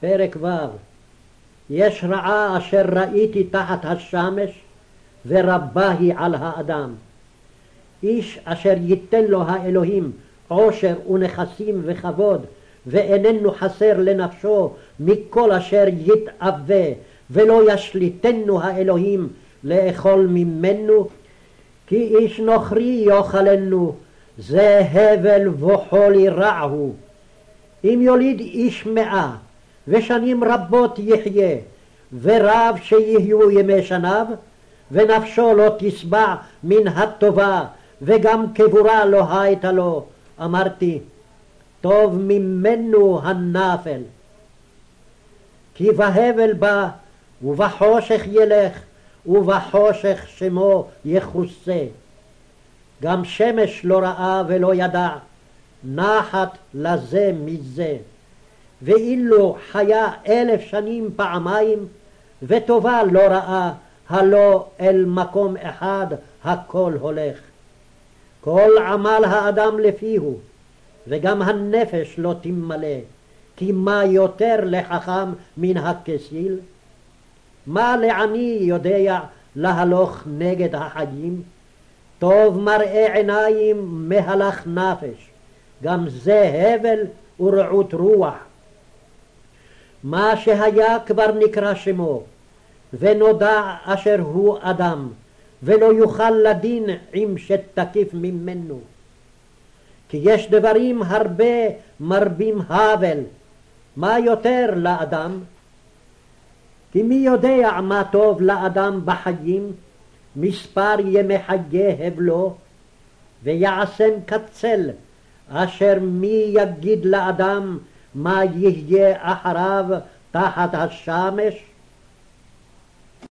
פרק ו' יש רעה אשר ראיתי תחת השמש, ורבה היא על האדם. איש אשר ייתן לו האלוהים עושר ונכסים וכבוד, ואיננו חסר לנפשו מכל אשר יתאווה, ולא ישליטנו האלוהים לאכול ממנו, כי איש נוכרי יאכלנו, זה הבל וחולי רע הוא. אם יוליד איש מאה, ושנים רבות יחיה, ורב שיהיו ימי שניו, ונפשו לא תשבע מן הטובה, וגם קבורה לא הייתה לו. אמרתי, טוב ממנו הנפל. כי בהבל בא, ובחושך ילך, ובחושך שמו יכוסה. גם שמש לא ראה ולא ידע, נחת לזה מזה. ואילו חיה אלף שנים פעמיים, וטובה לא ראה, הלא אל מקום אחד הכל הולך. כל עמל האדם לפיהו, וגם הנפש לא תמלא, כי מה יותר לחכם מן הכסיל? מה לעני יודע להלוך נגד החיים? טוב מראה עיניים מהלך נפש, גם זה הבל ורעות רוח. מה שהיה כבר נקרא שמו, ונודע אשר הוא אדם, ולא יוכל לדין עם שתקיף ממנו. כי יש דברים הרבה מרבים הבל, מה יותר לאדם? כי מי יודע מה טוב לאדם בחיים, מספר ימי חיי הבלו, ויעשם כצל, אשר מי יגיד לאדם מה יהיה אחריו תחת השמש?